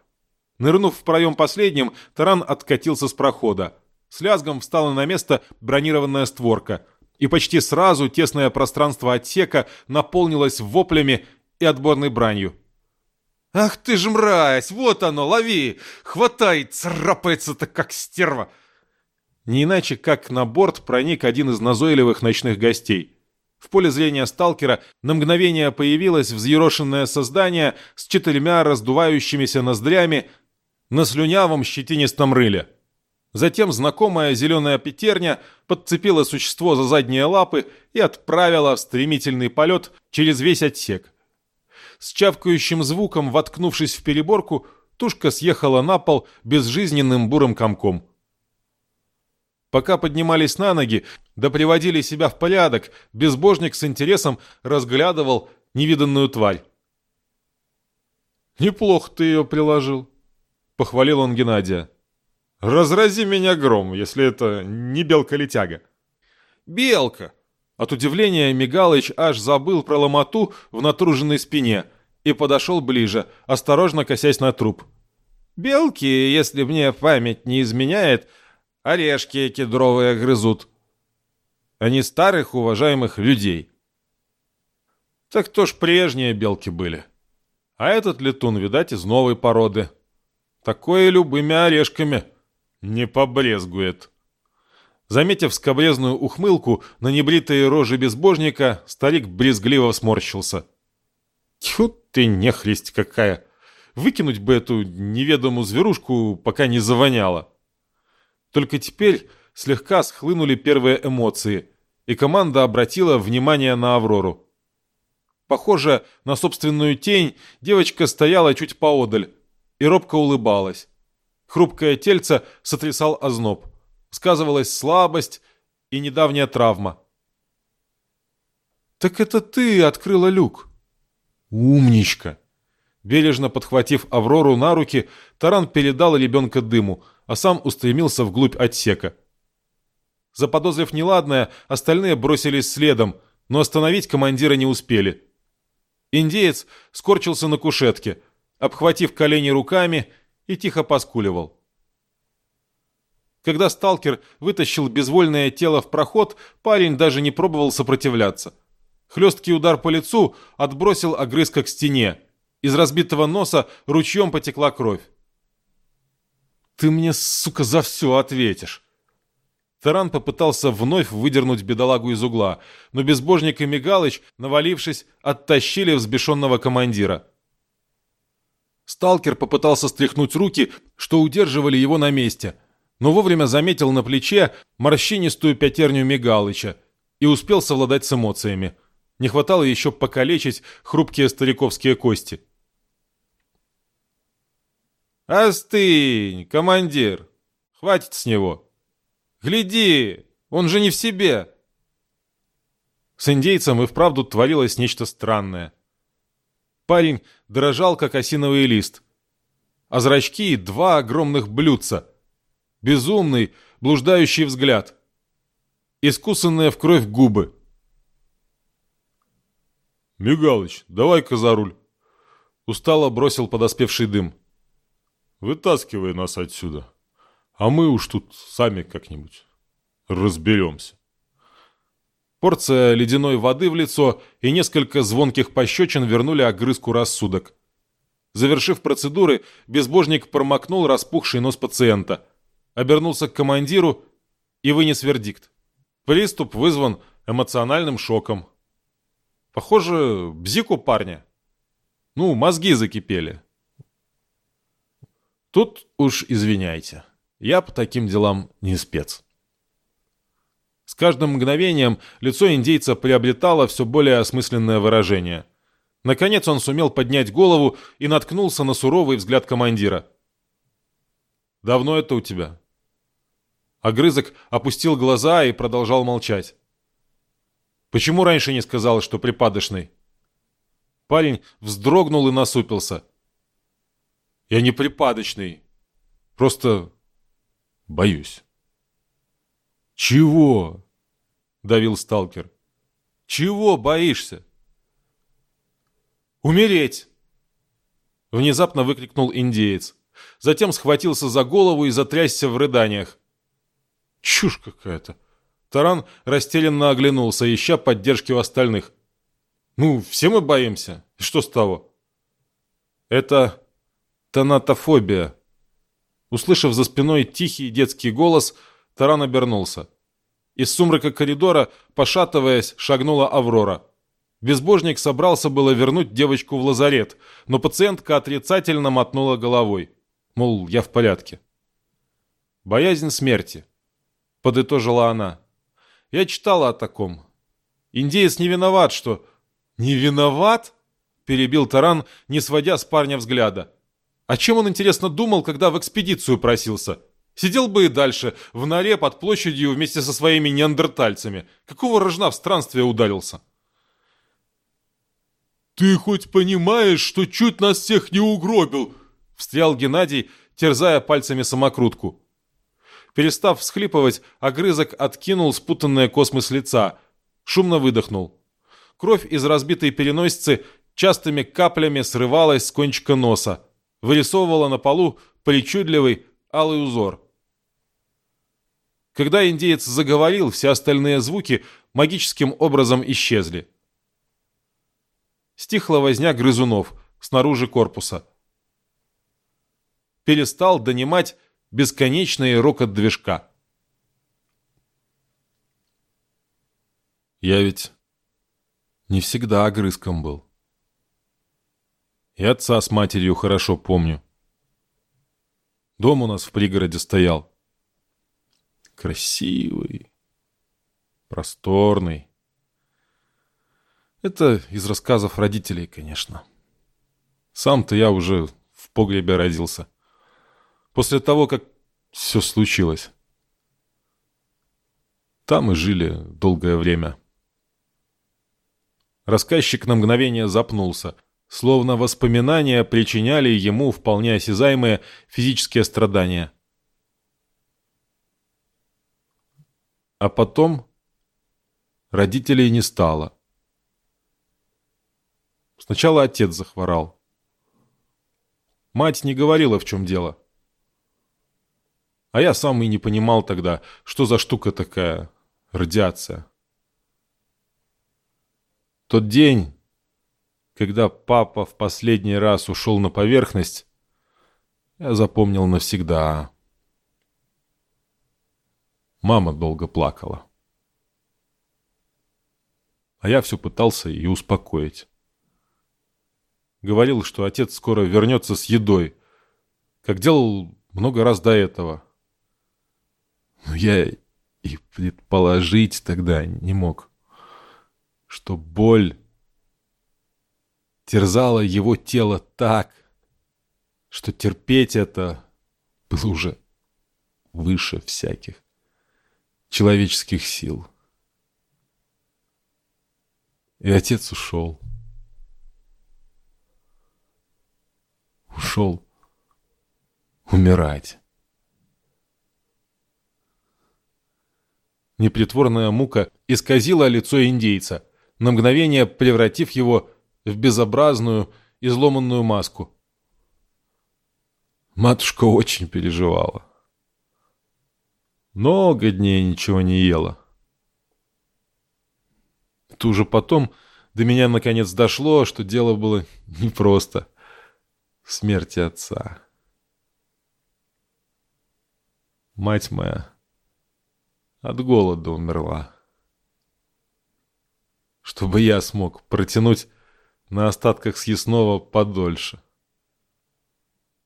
Нырнув в проем последним, таран откатился с прохода. С лязгом встала на место бронированная створка – и почти сразу тесное пространство отсека наполнилось воплями и отборной бранью. «Ах ты ж мразь! Вот оно, лови! Хватай! Царапается-то, как стерва!» Не иначе, как на борт проник один из назойливых ночных гостей. В поле зрения сталкера на мгновение появилось взъерошенное создание с четырьмя раздувающимися ноздрями на слюнявом щетинистом рыле. Затем знакомая зеленая пятерня подцепила существо за задние лапы и отправила в стремительный полет через весь отсек. С чавкающим звуком, воткнувшись в переборку, тушка съехала на пол безжизненным бурым комком. Пока поднимались на ноги, да приводили себя в порядок, безбожник с интересом разглядывал невиданную тварь. «Неплохо ты ее приложил», — похвалил он Геннадия. «Разрази меня гром, если это не белка-летяга». «Белка!» От удивления Мигалыч аж забыл про ломоту в натруженной спине и подошел ближе, осторожно косясь на труп. «Белки, если мне память не изменяет, орешки кедровые грызут. Они старых уважаемых людей». Так то ж прежние белки были. А этот летун, видать, из новой породы. Такое любыми орешками не побрезгует. Заметив скобрезную ухмылку на небритые рожи безбожника, старик брезгливо сморщился. Тьфу ты, нехресть какая! Выкинуть бы эту неведомую зверушку, пока не завоняло. Только теперь слегка схлынули первые эмоции, и команда обратила внимание на Аврору. Похоже на собственную тень, девочка стояла чуть поодаль и робко улыбалась. Хрупкое тельце сотрясал озноб. Сказывалась слабость и недавняя травма. «Так это ты открыла люк?» «Умничка!» Бережно подхватив Аврору на руки, Таран передал ребенка дыму, а сам устремился вглубь отсека. Заподозрив неладное, остальные бросились следом, но остановить командира не успели. Индеец скорчился на кушетке, обхватив колени руками и тихо поскуливал. Когда сталкер вытащил безвольное тело в проход, парень даже не пробовал сопротивляться. Хлесткий удар по лицу отбросил огрызка к стене. Из разбитого носа ручьем потекла кровь. «Ты мне, сука, за все ответишь!» Таран попытался вновь выдернуть бедолагу из угла, но безбожник и Мигалыч, навалившись, оттащили взбешенного командира. Сталкер попытался стряхнуть руки, что удерживали его на месте, но вовремя заметил на плече морщинистую пятерню Мигалыча и успел совладать с эмоциями. Не хватало еще покалечить хрупкие стариковские кости. «Остынь, командир! Хватит с него! Гляди, он же не в себе!» С индейцем и вправду творилось нечто странное. Парень дрожал, как осиновый лист, а зрачки — два огромных блюдца. Безумный, блуждающий взгляд. Искусанные в кровь губы. «Мигалыч, давай-ка за руль!» Устало бросил подоспевший дым. Вытаскивай нас отсюда. А мы уж тут сами как-нибудь разберемся. Порция ледяной воды в лицо и несколько звонких пощечин вернули огрызку рассудок. Завершив процедуры, безбожник промокнул распухший нос пациента, обернулся к командиру и вынес вердикт. Приступ вызван эмоциональным шоком. Похоже, бзик у парня. Ну, мозги закипели. Тут уж извиняйте, я по таким делам не спец. С каждым мгновением лицо индейца приобретало все более осмысленное выражение. Наконец он сумел поднять голову и наткнулся на суровый взгляд командира. «Давно это у тебя?» Огрызок опустил глаза и продолжал молчать. «Почему раньше не сказал, что припадочный?» Парень вздрогнул и насупился – я не припадочный. Просто боюсь. «Чего?» — давил сталкер. «Чего боишься?» «Умереть!» Внезапно выкрикнул индеец. Затем схватился за голову и затрясся в рыданиях. «Чушь какая-то!» Таран растерянно оглянулся, ища поддержки у остальных. «Ну, все мы боимся. Что с того?» Это тонатофобия. Услышав за спиной тихий детский голос, Таран обернулся. Из сумрака коридора, пошатываясь, шагнула Аврора. Безбожник собрался было вернуть девочку в лазарет, но пациентка отрицательно мотнула головой. Мол, я в порядке. «Боязнь смерти», — подытожила она. «Я читала о таком. Индеец не виноват, что...» «Не виноват?» — перебил Таран, не сводя с парня взгляда. «О чем он, интересно, думал, когда в экспедицию просился? Сидел бы и дальше, в норе под площадью вместе со своими неандертальцами. Какого рожна в странстве ударился?» «Ты хоть понимаешь, что чуть нас всех не угробил?» — встрял Геннадий, терзая пальцами самокрутку. Перестав всхлипывать, огрызок откинул спутанное космос лица, шумно выдохнул. Кровь из разбитой переносицы частыми каплями срывалась с кончика носа, вырисовывала на полу причудливый алый узор. Когда индеец заговорил, все остальные звуки магическим образом исчезли. Стихла возня грызунов снаружи корпуса. Перестал донимать бесконечный рокот движка. Я ведь не всегда огрызком был. И отца с матерью хорошо помню. Дом у нас в пригороде стоял. Красивый, просторный. Это из рассказов родителей, конечно. Сам-то я уже в погребе родился. После того, как все случилось. Там и жили долгое время. Рассказчик на мгновение запнулся, словно воспоминания причиняли ему вполне осязаемые физические страдания. А потом родителей не стало. Сначала отец захворал. Мать не говорила, в чем дело. А я сам и не понимал тогда, что за штука такая радиация. Тот день, когда папа в последний раз ушел на поверхность, я запомнил навсегда. Мама долго плакала. А я все пытался ее успокоить. Говорил, что отец скоро вернется с едой, как делал много раз до этого. Но я и предположить тогда не мог что боль терзала его тело так, что терпеть это было уже выше всяких человеческих сил. И отец ушел. Ушел умирать. Непритворная мука исказила лицо индейца – на мгновение превратив его в безобразную, изломанную маску. Матушка очень переживала. Много дней ничего не ела. Это уже потом до меня наконец дошло, что дело было не просто смерти отца. Мать моя от голода умерла чтобы я смог протянуть на остатках съестного подольше.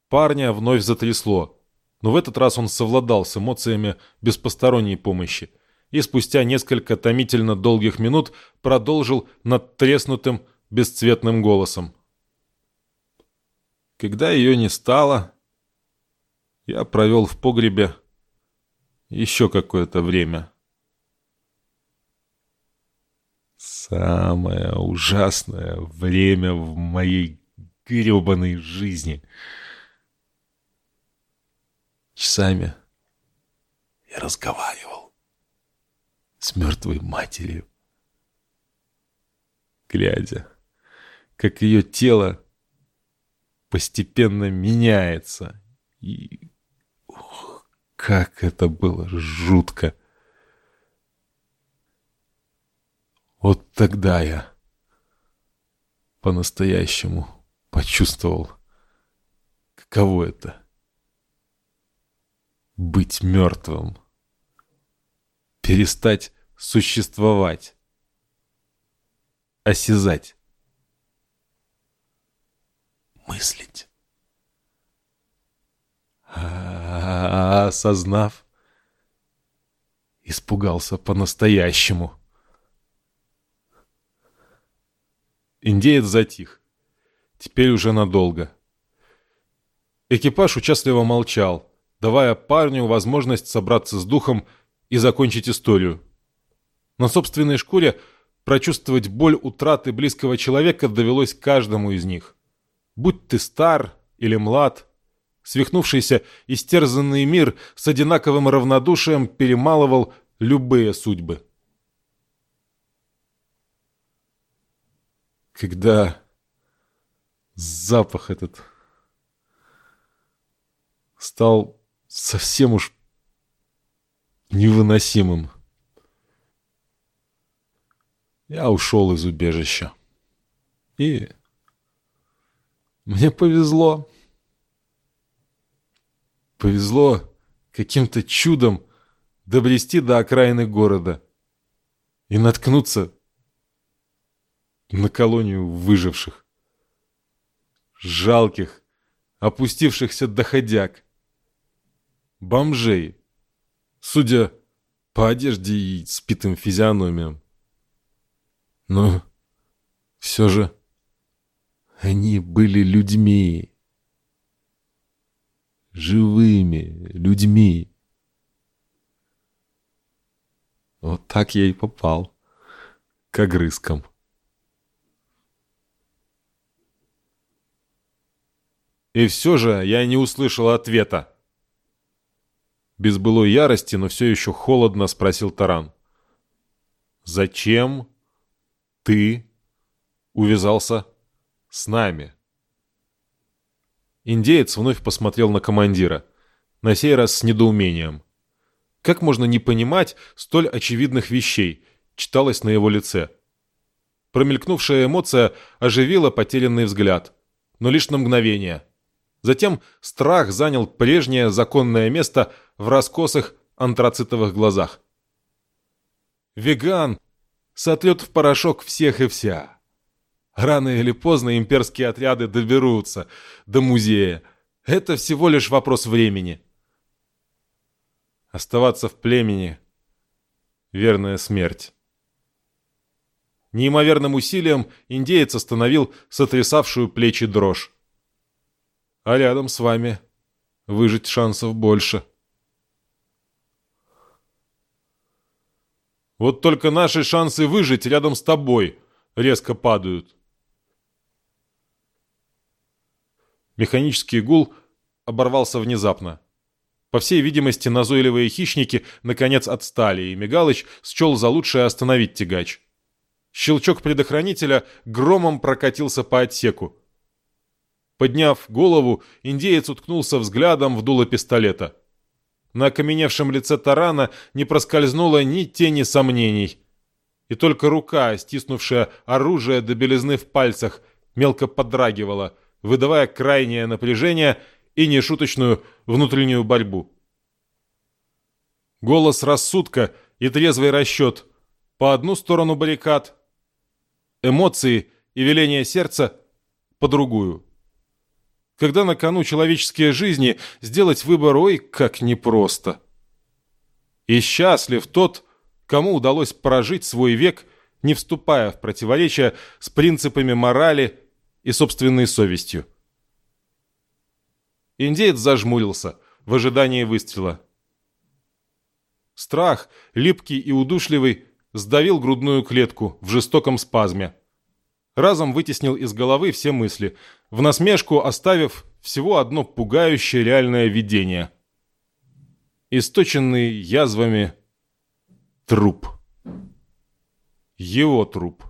Парня вновь затрясло, но в этот раз он совладал с эмоциями без посторонней помощи и спустя несколько томительно долгих минут продолжил над треснутым бесцветным голосом. Когда ее не стало, я провел в погребе еще какое-то время. Самое ужасное время в моей гребаной жизни. Часами я разговаривал с мертвой матерью, глядя, как ее тело постепенно меняется. И ох, как это было жутко. Вот тогда я по-настоящему почувствовал Каково это? Быть мертвым. Перестать существовать. Осязать. Мыслить. А осознав, испугался по-настоящему. Индеец затих. Теперь уже надолго. Экипаж участливо молчал, давая парню возможность собраться с духом и закончить историю. На собственной шкуре прочувствовать боль утраты близкого человека довелось каждому из них. Будь ты стар или млад, свихнувшийся, истерзанный мир с одинаковым равнодушием перемалывал любые судьбы. Когда запах этот стал совсем уж невыносимым. Я ушел из убежища. И мне повезло. Повезло каким-то чудом добрести до окраины города и наткнуться на колонию выживших, жалких, опустившихся доходяг, бомжей, судя по одежде и спитым физиономиям. Но все же они были людьми, живыми людьми. Вот так я и попал к огрызкам. И все же я не услышал ответа. Без былой ярости, но все еще холодно спросил Таран. «Зачем ты увязался с нами?» Индеец вновь посмотрел на командира, на сей раз с недоумением. Как можно не понимать столь очевидных вещей, читалось на его лице. Промелькнувшая эмоция оживила потерянный взгляд, но лишь на мгновение – Затем страх занял прежнее законное место в раскосых антрацитовых глазах. Веган сотрет в порошок всех и вся. Рано или поздно имперские отряды доберутся до музея. Это всего лишь вопрос времени. Оставаться в племени — верная смерть. Неимоверным усилием индеец остановил сотрясавшую плечи дрожь а рядом с вами выжить шансов больше. Вот только наши шансы выжить рядом с тобой резко падают. Механический гул оборвался внезапно. По всей видимости, назойливые хищники наконец отстали, и Мигалыч счел за лучшее остановить тягач. Щелчок предохранителя громом прокатился по отсеку. Подняв голову, индеец уткнулся взглядом в дуло пистолета. На окаменевшем лице Тарана не проскользнуло ни тени сомнений. И только рука, стиснувшая оружие до белизны в пальцах, мелко подрагивала, выдавая крайнее напряжение и нешуточную внутреннюю борьбу. Голос рассудка и трезвый расчет по одну сторону баррикад, эмоции и веление сердца по другую. Когда на кону человеческие жизни, сделать выбор ой как непросто. И счастлив тот, кому удалось прожить свой век, не вступая в противоречие с принципами морали и собственной совестью. Индеец зажмурился в ожидании выстрела. Страх, липкий и удушливый, сдавил грудную клетку в жестоком спазме. Разом вытеснил из головы все мысли, в насмешку оставив всего одно пугающее реальное видение. Источенный язвами труп. Его труп.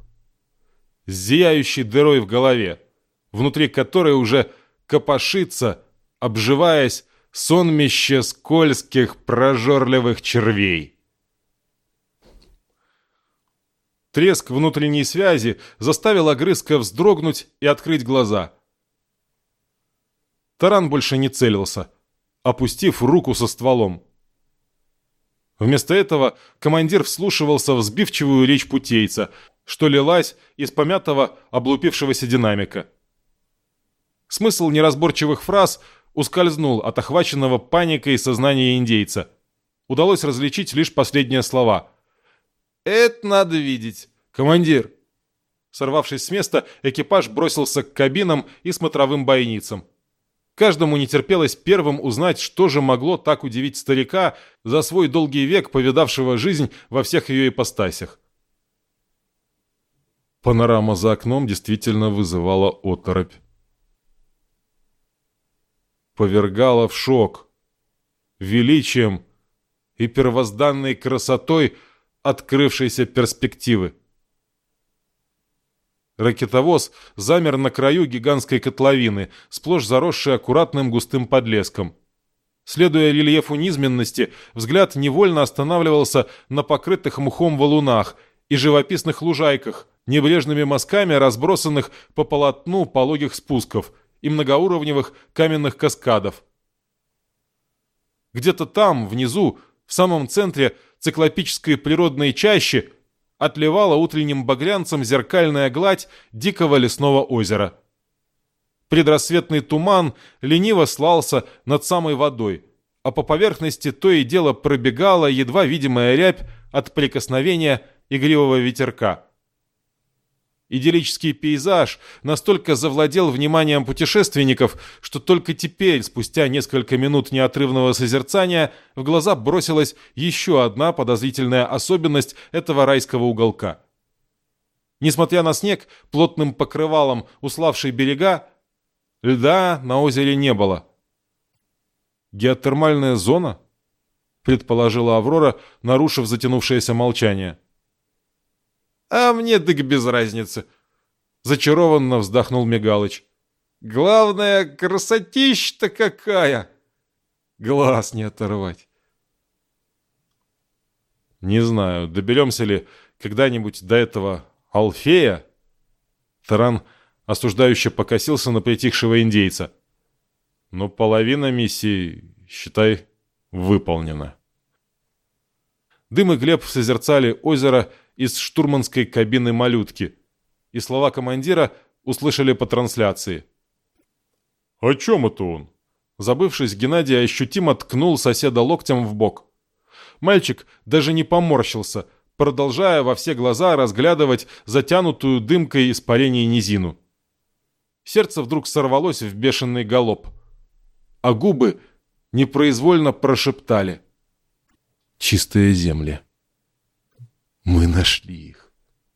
С зияющей дырой в голове, внутри которой уже копошится, обживаясь, сонмище скользких прожорливых червей. Треск внутренней связи заставил огрызка вздрогнуть и открыть глаза. Таран больше не целился, опустив руку со стволом. Вместо этого командир вслушивался в сбивчивую речь путейца, что лилась из помятого, облупившегося динамика. Смысл неразборчивых фраз ускользнул от охваченного паникой сознания индейца. Удалось различить лишь последние слова. «Это надо видеть, командир!» Сорвавшись с места, экипаж бросился к кабинам и смотровым бойницам. Каждому не терпелось первым узнать, что же могло так удивить старика за свой долгий век, повидавшего жизнь во всех ее ипостасях. Панорама за окном действительно вызывала оторопь. Повергала в шок. Величием и первозданной красотой открывшейся перспективы. Ракетовоз замер на краю гигантской котловины, сплошь заросшей аккуратным густым подлеском. Следуя рельефу низменности, взгляд невольно останавливался на покрытых мхом валунах и живописных лужайках, небрежными мазками разбросанных по полотну пологих спусков и многоуровневых каменных каскадов. Где-то там, внизу, в самом центре циклопической природной чащи, отливала утренним багрянцем зеркальная гладь дикого лесного озера. Предрассветный туман лениво слался над самой водой, а по поверхности то и дело пробегала едва видимая рябь от прикосновения игривого ветерка. Идиллический пейзаж настолько завладел вниманием путешественников, что только теперь, спустя несколько минут неотрывного созерцания, в глаза бросилась еще одна подозрительная особенность этого райского уголка. Несмотря на снег, плотным покрывалом уславший берега, льда на озере не было. «Геотермальная зона?» — предположила Аврора, нарушив затянувшееся молчание. «А мне так без разницы!» Зачарованно вздохнул Мигалыч. «Главное, красотища-то какая! Глаз не оторвать!» «Не знаю, доберемся ли когда-нибудь до этого Алфея?» Таран осуждающе покосился на притихшего индейца. «Но половина миссии, считай, выполнена». Дым и Глеб созерцали озеро из штурманской кабины малютки, и слова командира услышали по трансляции. «О чем это он?» Забывшись, Геннадий ощутимо ткнул соседа локтем в бок. Мальчик даже не поморщился, продолжая во все глаза разглядывать затянутую дымкой испарений низину. Сердце вдруг сорвалось в бешеный галоп, а губы непроизвольно прошептали. «Чистые земли». Мы нашли их.